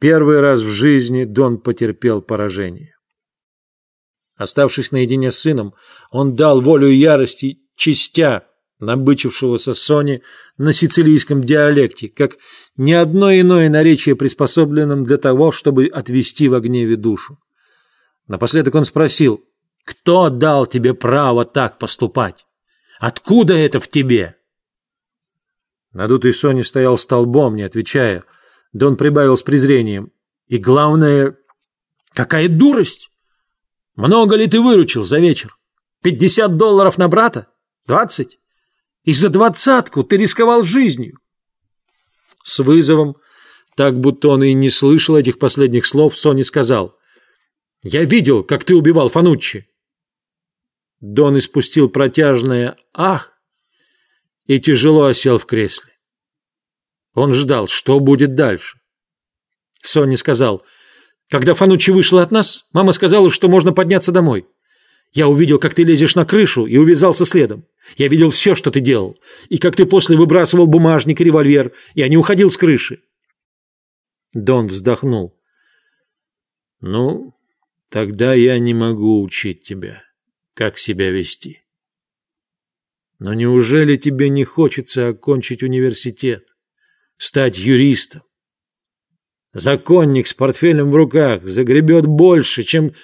Первый раз в жизни Дон потерпел поражение. Оставшись наедине с сыном, он дал волю ярости, чистя набычившегося Сони на сицилийском диалекте, как ни одно иное наречие приспособленным для того, чтобы отвести в гневе душу. Напоследок он спросил, «Кто дал тебе право так поступать? Откуда это в тебе?» Надутый Сони стоял столбом, не отвечая. Дон прибавил с презрением, «И главное, какая дурость! Много ли ты выручил за вечер? Пятьдесят долларов на брата? Двадцать? И за двадцатку ты рисковал жизнью!» С вызовом, так будто он и не слышал этих последних слов, Сони сказал, «Я видел, как ты убивал Фануччи!» Дон испустил протяжное «Ах!» и тяжело осел в кресле. Он ждал, что будет дальше. Сони сказал – когда Фанучи вышла от нас, мама сказала, что можно подняться домой. Я увидел, как ты лезешь на крышу и увязался следом. Я видел все, что ты делал. И как ты после выбрасывал бумажник и револьвер. Я не уходил с крыши. Дон вздохнул. Ну, тогда я не могу учить тебя, как себя вести. Но неужели тебе не хочется окончить университет, стать юристом? Законник с портфелем в руках загребет больше, чем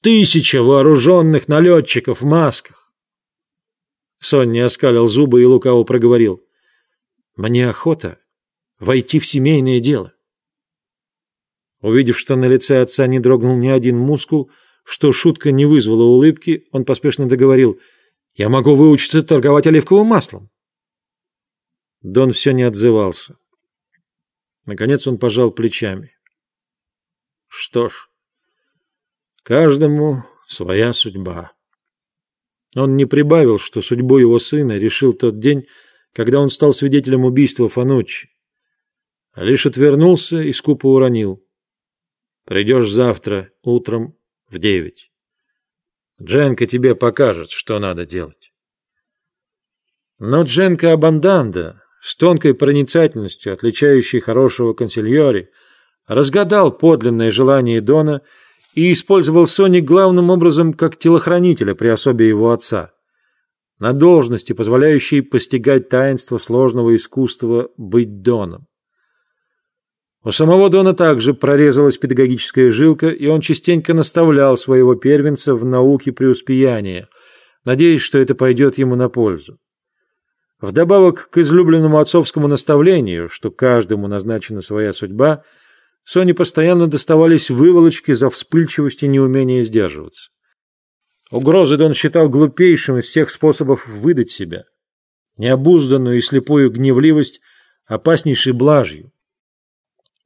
тысяча вооруженных налетчиков в масках. Сонни оскалил зубы и лукаво проговорил. «Мне охота войти в семейное дело». Увидев, что на лице отца не дрогнул ни один мускул, что шутка не вызвала улыбки, он поспешно договорил. «Я могу выучиться торговать оливковым маслом». Дон все не отзывался. Наконец он пожал плечами. Что ж, каждому своя судьба. Он не прибавил, что судьбу его сына решил тот день, когда он стал свидетелем убийства Фануччи. А лишь отвернулся и скупо уронил. Придешь завтра утром в девять. Дженка тебе покажет, что надо делать. Но Дженка Абанданда, с тонкой проницательностью, отличающей хорошего консильори, разгадал подлинное желание Дона и использовал Сони главным образом как телохранителя при особе его отца, на должности, позволяющей постигать таинство сложного искусства быть Доном. У самого Дона также прорезалась педагогическая жилка, и он частенько наставлял своего первенца в науке преуспеяния, надеясь, что это пойдет ему на пользу. Вдобавок к излюбленному отцовскому наставлению, что каждому назначена своя судьба, Соне постоянно доставались выволочки за вспыльчивость и неумение сдерживаться. Угрозы он считал глупейшим из всех способов выдать себя. Необузданную и слепую гневливость опаснейшей блажью.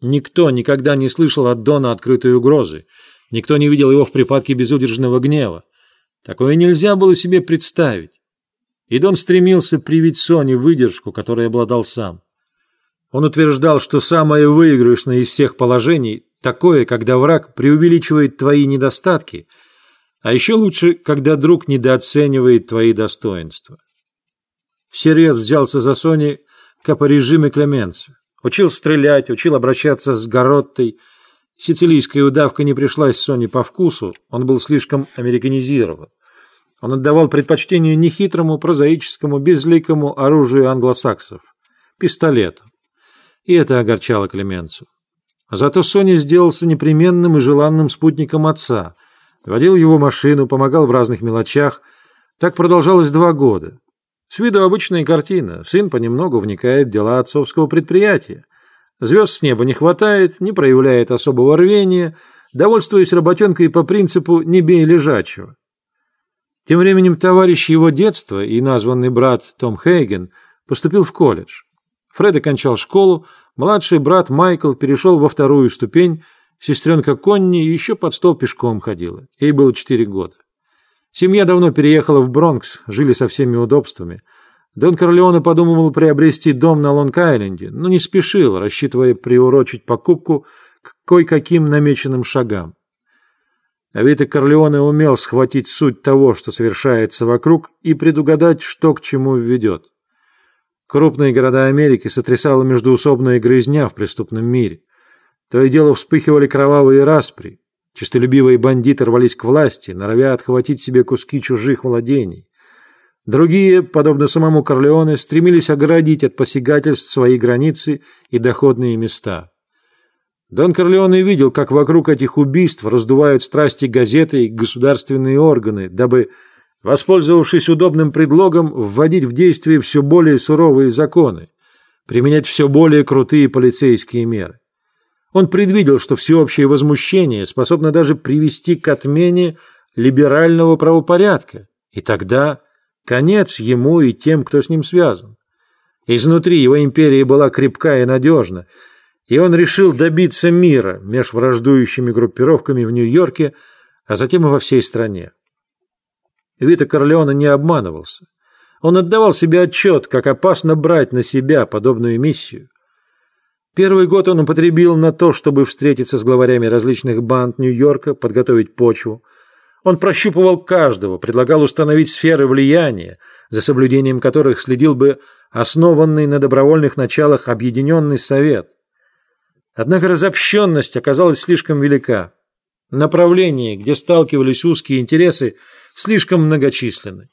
Никто никогда не слышал от Дона открытой угрозы. Никто не видел его в припадке безудержного гнева. Такое нельзя было себе представить. И Дон стремился привить Соне выдержку, которой обладал сам. Он утверждал, что самое выигрышное из всех положений такое, когда враг преувеличивает твои недостатки, а еще лучше, когда друг недооценивает твои достоинства. Всерьез взялся за Сони капорежиме Клеменца. Учил стрелять, учил обращаться с Гороттой. Сицилийская удавка не пришлась Соне по вкусу, он был слишком американизирован. Он отдавал предпочтение нехитрому, прозаическому, безликому оружию англосаксов – пистолету. И это огорчало Клеменцу. Зато Соня сделался непременным и желанным спутником отца, водил его машину, помогал в разных мелочах. Так продолжалось два года. С виду обычная картина. Сын понемногу вникает в дела отцовского предприятия. Звезд с неба не хватает, не проявляет особого рвения, довольствуясь работенкой по принципу «не бей лежачего». Тем временем товарищ его детства и названный брат Том Хейген поступил в колледж. Фред окончал школу, младший брат Майкл перешел во вторую ступень, сестренка Конни еще под стол пешком ходила. Ей было четыре года. Семья давно переехала в Бронкс, жили со всеми удобствами. Дон Корлеоне подумывал приобрести дом на Лонг-Айленде, но не спешил, рассчитывая приурочить покупку к кое-каким намеченным шагам. А Вита Корлеоне умел схватить суть того, что совершается вокруг, и предугадать, что к чему введет. Крупные города Америки сотрясала междуусобная грызня в преступном мире. То и дело вспыхивали кровавые распри. Чистолюбивые бандиты рвались к власти, норовя отхватить себе куски чужих владений. Другие, подобно самому Корлеоне, стремились оградить от посягательств свои границы и доходные места. Дон Корлеоне видел, как вокруг этих убийств раздувают страсти газеты и государственные органы, дабы, воспользовавшись удобным предлогом, вводить в действие все более суровые законы, применять все более крутые полицейские меры. Он предвидел, что всеобщее возмущение способно даже привести к отмене либерального правопорядка, и тогда конец ему и тем, кто с ним связан. Изнутри его империя была крепка и надежна, и он решил добиться мира меж враждующими группировками в Нью-Йорке, а затем и во всей стране. Вита Корлеона не обманывался. Он отдавал себе отчет, как опасно брать на себя подобную миссию. Первый год он употребил на то, чтобы встретиться с главарями различных банд Нью-Йорка, подготовить почву. Он прощупывал каждого, предлагал установить сферы влияния, за соблюдением которых следил бы основанный на добровольных началах Объединенный Совет. Однако разобщенность оказалась слишком велика. Направления, где сталкивались узкие интересы, слишком многочисленны.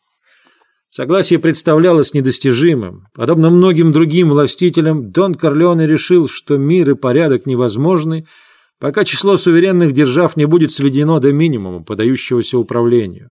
Согласие представлялось недостижимым. Подобно многим другим властителям, Дон Корлеоне решил, что мир и порядок невозможны, пока число суверенных держав не будет сведено до минимума, подающегося управлению.